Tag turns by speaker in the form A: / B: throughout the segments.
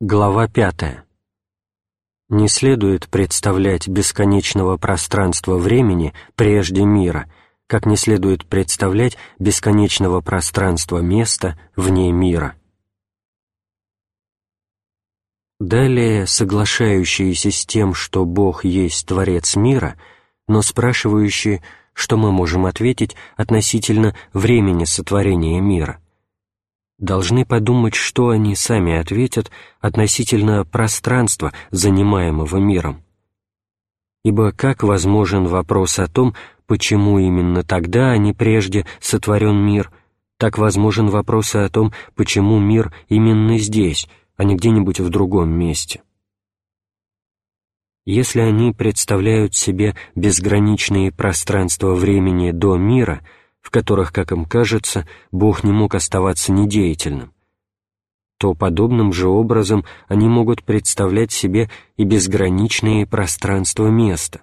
A: Глава 5. Не следует представлять бесконечного пространства времени прежде мира, как не следует представлять бесконечного пространства места вне мира. Далее, соглашающиеся с тем, что Бог есть Творец мира, но спрашивающие, что мы можем ответить относительно времени сотворения мира должны подумать, что они сами ответят относительно пространства, занимаемого миром. Ибо как возможен вопрос о том, почему именно тогда, а не прежде, сотворен мир, так возможен вопрос о том, почему мир именно здесь, а не где-нибудь в другом месте. Если они представляют себе безграничные пространства времени до мира — в которых, как им кажется, Бог не мог оставаться недеятельным, то подобным же образом они могут представлять себе и безграничные пространства места.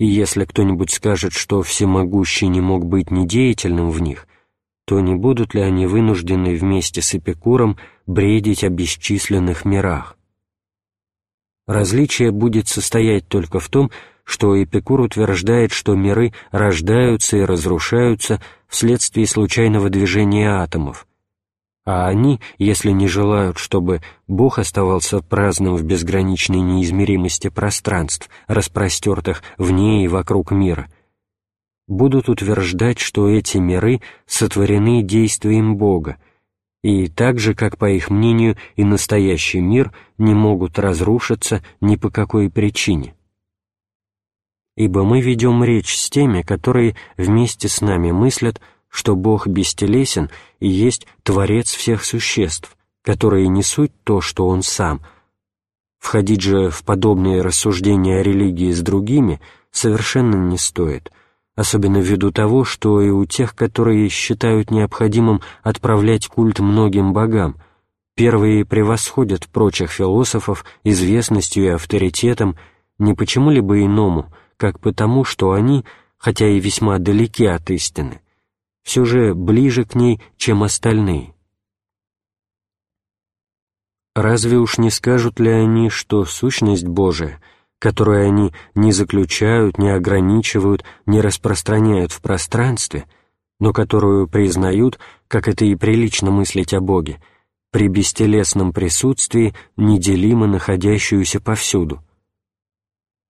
A: И если кто-нибудь скажет, что всемогущий не мог быть недеятельным в них, то не будут ли они вынуждены вместе с Эпикуром бредить о бесчисленных мирах? Различие будет состоять только в том, что Эпикур утверждает, что миры рождаются и разрушаются вследствие случайного движения атомов, а они, если не желают, чтобы Бог оставался праздным в безграничной неизмеримости пространств, распростертых вне и вокруг мира, будут утверждать, что эти миры сотворены действием Бога, и так же, как, по их мнению, и настоящий мир не могут разрушиться ни по какой причине ибо мы ведем речь с теми, которые вместе с нами мыслят, что Бог бестелесен и есть Творец всех существ, которые не суть то, что Он Сам. Входить же в подобные рассуждения о религии с другими совершенно не стоит, особенно ввиду того, что и у тех, которые считают необходимым отправлять культ многим богам, первые превосходят прочих философов известностью и авторитетом не почему-либо иному, как потому, что они, хотя и весьма далеки от истины, все же ближе к ней, чем остальные. Разве уж не скажут ли они, что сущность Божия, которую они не заключают, не ограничивают, не распространяют в пространстве, но которую признают, как это и прилично мыслить о Боге, при бестелесном присутствии неделимо находящуюся повсюду,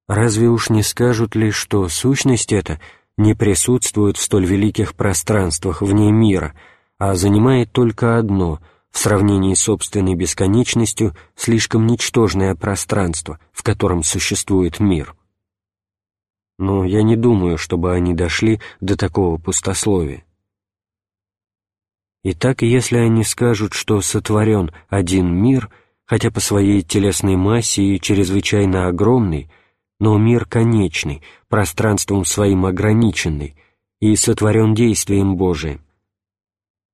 A: Разве уж не скажут ли, что сущность эта не присутствует в столь великих пространствах вне мира, а занимает только одно, в сравнении с собственной бесконечностью, слишком ничтожное пространство, в котором существует мир? Но я не думаю, чтобы они дошли до такого пустословия. Итак, если они скажут, что сотворен один мир, хотя по своей телесной массе и чрезвычайно огромный, но мир конечный, пространством своим ограниченный и сотворен действием Божиим,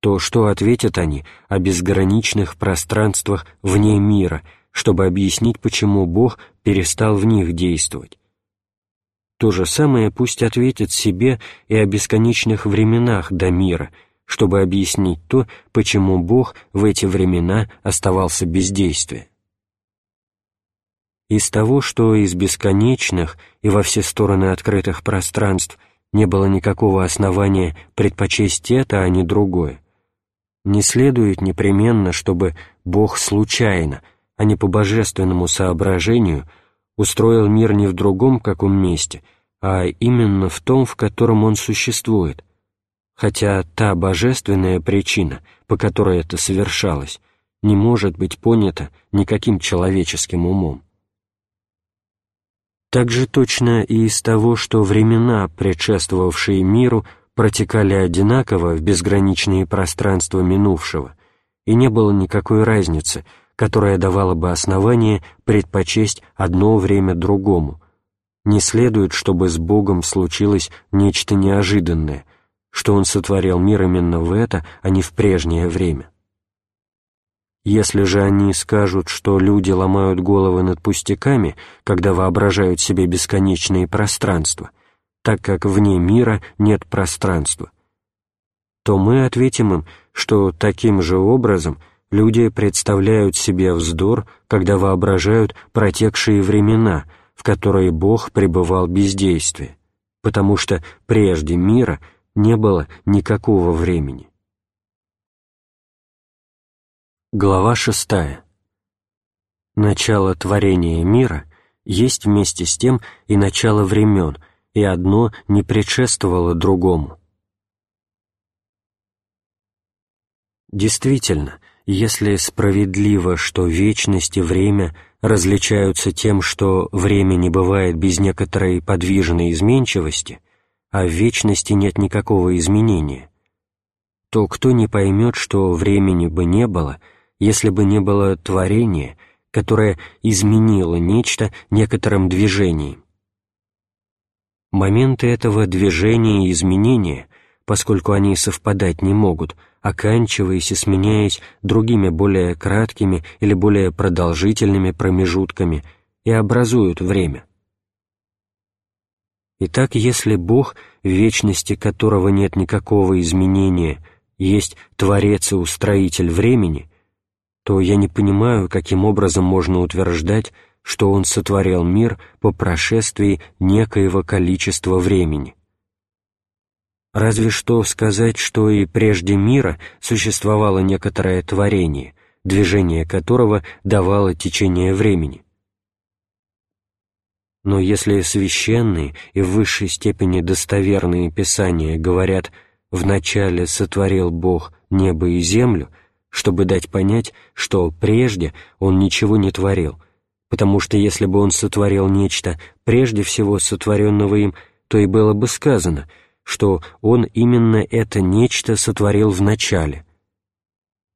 A: то что ответят они о безграничных пространствах вне мира, чтобы объяснить, почему Бог перестал в них действовать? То же самое пусть ответят себе и о бесконечных временах до мира, чтобы объяснить то, почему Бог в эти времена оставался без действия. Из того, что из бесконечных и во все стороны открытых пространств не было никакого основания предпочесть это, а не другое, не следует непременно, чтобы Бог случайно, а не по божественному соображению, устроил мир не в другом каком месте, а именно в том, в котором он существует, хотя та божественная причина, по которой это совершалось, не может быть понята никаким человеческим умом. Так же точно и из того, что времена, предшествовавшие миру, протекали одинаково в безграничные пространства минувшего, и не было никакой разницы, которая давала бы основание предпочесть одно время другому. Не следует, чтобы с Богом случилось нечто неожиданное, что Он сотворил мир именно в это, а не в прежнее время. Если же они скажут, что люди ломают головы над пустяками, когда воображают себе бесконечные пространства, так как вне мира нет пространства, то мы ответим им, что таким же образом люди представляют себе вздор, когда воображают протекшие времена, в которые Бог пребывал бездействие, потому что прежде мира не было никакого времени. Глава шестая. Начало творения мира есть вместе с тем и начало времен, и одно не предшествовало другому. Действительно, если справедливо, что вечность и время различаются тем, что время не бывает без некоторой подвижной изменчивости, а в вечности нет никакого изменения, то кто не поймет, что времени бы не было, если бы не было творения, которое изменило нечто некоторым движением? Моменты этого движения и изменения, поскольку они совпадать не могут – оканчиваясь и сменяясь другими более краткими или более продолжительными промежутками, и образуют время. Итак, если Бог, в вечности которого нет никакого изменения, есть Творец и Устроитель времени, то я не понимаю, каким образом можно утверждать, что Он сотворил мир по прошествии некоего количества времени. Разве что сказать, что и прежде мира существовало некоторое творение, движение которого давало течение времени. Но если священные и в высшей степени достоверные писания говорят «вначале сотворил Бог небо и землю», чтобы дать понять, что прежде Он ничего не творил, потому что если бы Он сотворил нечто прежде всего сотворенного им, то и было бы сказано – что он именно это нечто сотворил в начале,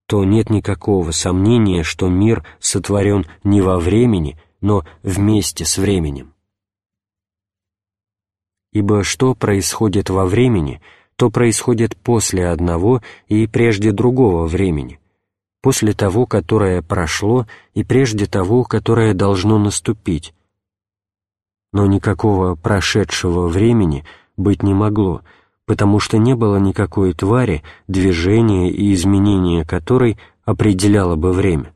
A: то нет никакого сомнения, что мир сотворен не во времени, но вместе с временем. Ибо что происходит во времени, то происходит после одного и прежде другого времени, после того, которое прошло, и прежде того, которое должно наступить. Но никакого прошедшего времени – быть не могло, потому что не было никакой твари, движения и изменения которой определяло бы время.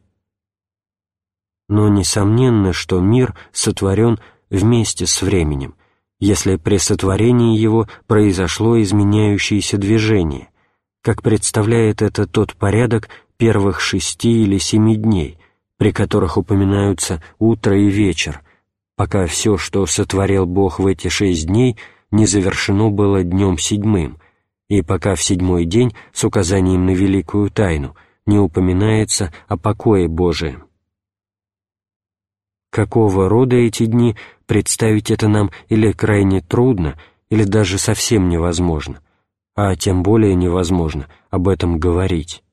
A: Но несомненно, что мир сотворен вместе с временем, если при сотворении его произошло изменяющееся движение, как представляет это тот порядок первых шести или семи дней, при которых упоминаются утро и вечер, пока все, что сотворил Бог в эти шесть дней – не завершено было днем седьмым, и пока в седьмой день с указанием на великую тайну не упоминается о покое Божием. Какого рода эти дни, представить это нам или крайне трудно, или даже совсем невозможно, а тем более невозможно об этом говорить.